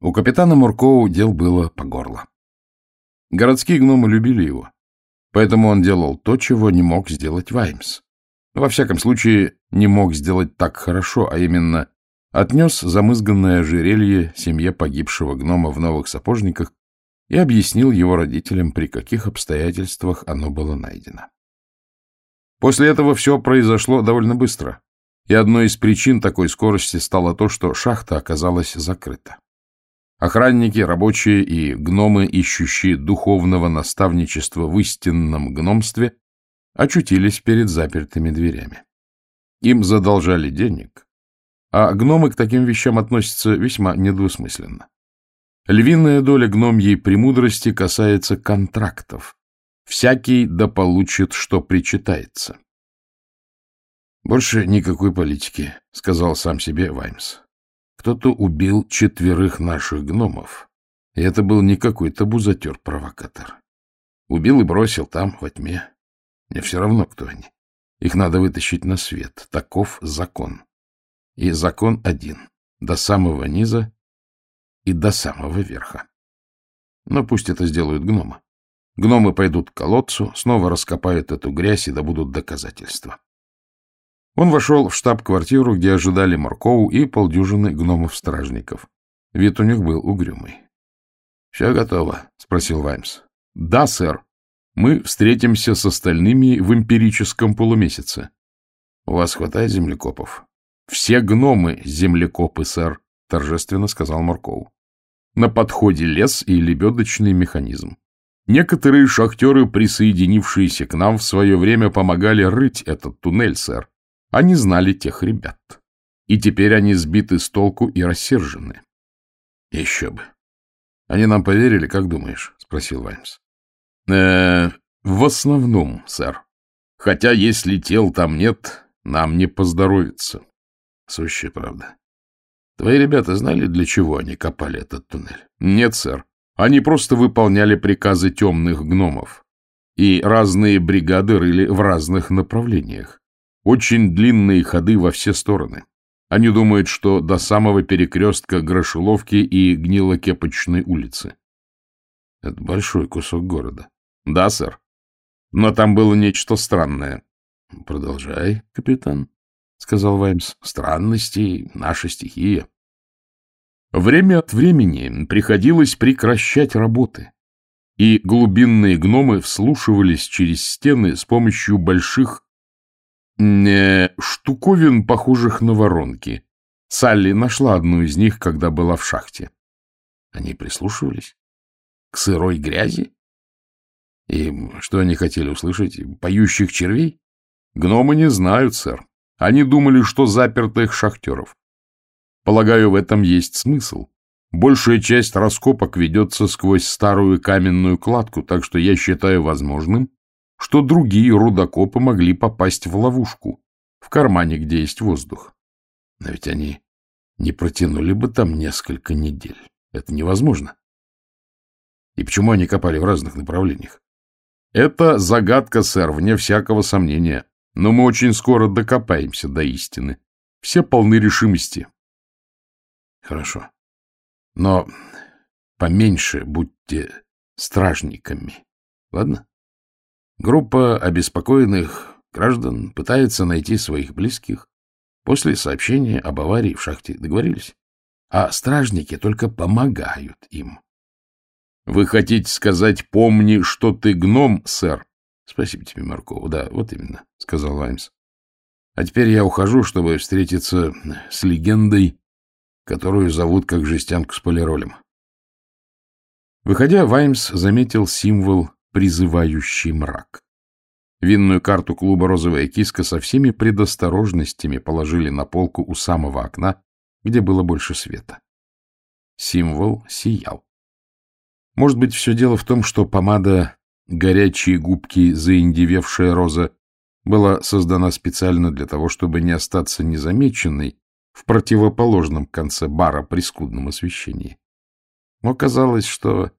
У капитана Муркоу дел было по горло. Городские гномы любили его, поэтому он делал то, чего не мог сделать Ваймс. Во всяком случае, не мог сделать так хорошо, а именно отнес замызганное ожерелье семье погибшего гнома в новых сапожниках и объяснил его родителям, при каких обстоятельствах оно было найдено. После этого все произошло довольно быстро, и одной из причин такой скорости стало то, что шахта оказалась закрыта. Охранники, рабочие и гномы, ищущие духовного наставничества в истинном гномстве, очутились перед запертыми дверями. Им задолжали денег, а гномы к таким вещам относятся весьма недвусмысленно. Львиная доля гномьей премудрости касается контрактов. Всякий да получит, что причитается. «Больше никакой политики», — сказал сам себе Ваймс. «Кто-то убил четверых наших гномов, и это был не какой-то бузатер-провокатор. Убил и бросил там, во тьме. Мне все равно, кто они. Их надо вытащить на свет. Таков закон. И закон один. До самого низа и до самого верха. Но пусть это сделают гномы. Гномы пойдут к колодцу, снова раскопают эту грязь и добудут доказательства. Он вошел в штаб-квартиру, где ожидали Маркову и полдюжины гномов-стражников. Вид у них был угрюмый. — Все готово? — спросил Ваймс. — Да, сэр. Мы встретимся с остальными в эмпирическом полумесяце. — У вас хватает землекопов? — Все гномы — землекопы, сэр, — торжественно сказал Марков. — На подходе лес и лебедочный механизм. Некоторые шахтеры, присоединившиеся к нам в свое время, помогали рыть этот туннель, сэр. Они знали тех ребят. И теперь они сбиты с толку и рассержены. — Еще бы. — Они нам поверили, как думаешь? — спросил Ваймс. Э, в основном, сэр. Хотя, если тел там нет, нам не поздоровится. Сущая правда. Твои ребята знали, для чего они копали этот туннель? Нет, сэр. Они просто выполняли приказы темных гномов. И разные бригады рыли в разных направлениях. Очень длинные ходы во все стороны. Они думают, что до самого перекрестка Грошеловки и Гнилокепочной улицы. Это большой кусок города. — Да, сэр. Но там было нечто странное. — Продолжай, капитан, — сказал Ваймс. — Странности — наша стихия. Время от времени приходилось прекращать работы, и глубинные гномы вслушивались через стены с помощью больших э, штуковин, похожих на воронки. Салли нашла одну из них, когда была в шахте. Они прислушивались? К сырой грязи? И что они хотели услышать? Поющих червей? Гномы не знают, сэр. Они думали, что запертых шахтеров. Полагаю, в этом есть смысл. Большая часть раскопок ведется сквозь старую каменную кладку, так что я считаю возможным, что другие рудокопы могли попасть в ловушку, в кармане, где есть воздух. Но ведь они не протянули бы там несколько недель. Это невозможно. И почему они копали в разных направлениях? Это загадка, сэр, вне всякого сомнения. Но мы очень скоро докопаемся до истины. Все полны решимости. Хорошо. Но поменьше будьте стражниками. Ладно? Группа обеспокоенных граждан пытается найти своих близких после сообщения об аварии в шахте. Договорились? А стражники только помогают им. — Вы хотите сказать, помни, что ты гном, сэр? — Спасибо тебе, Маркова. Да, вот именно, — сказал Ваймс. — А теперь я ухожу, чтобы встретиться с легендой, которую зовут как жестянку с полиролем. Выходя, Ваймс заметил символ, призывающий мрак. Винную карту клуба «Розовая киска» со всеми предосторожностями положили на полку у самого окна, где было больше света. Символ сиял. Может быть, все дело в том, что помада «Горячие губки, заиндевевшая роза» была создана специально для того, чтобы не остаться незамеченной в противоположном конце бара при скудном освещении. Но казалось, что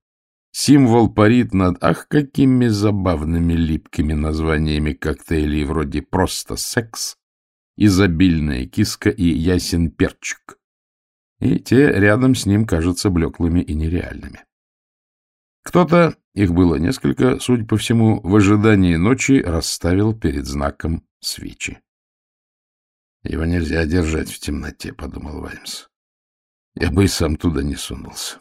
символ парит над ах, какими забавными липкими названиями коктейлей вроде «Просто секс», «Изобильная киска» и «Ясен перчик». и те рядом с ним кажутся блеклыми и нереальными. Кто-то, их было несколько, судя по всему, в ожидании ночи расставил перед знаком свечи. «Его нельзя держать в темноте», — подумал Ваймс. «Я бы и сам туда не сунулся».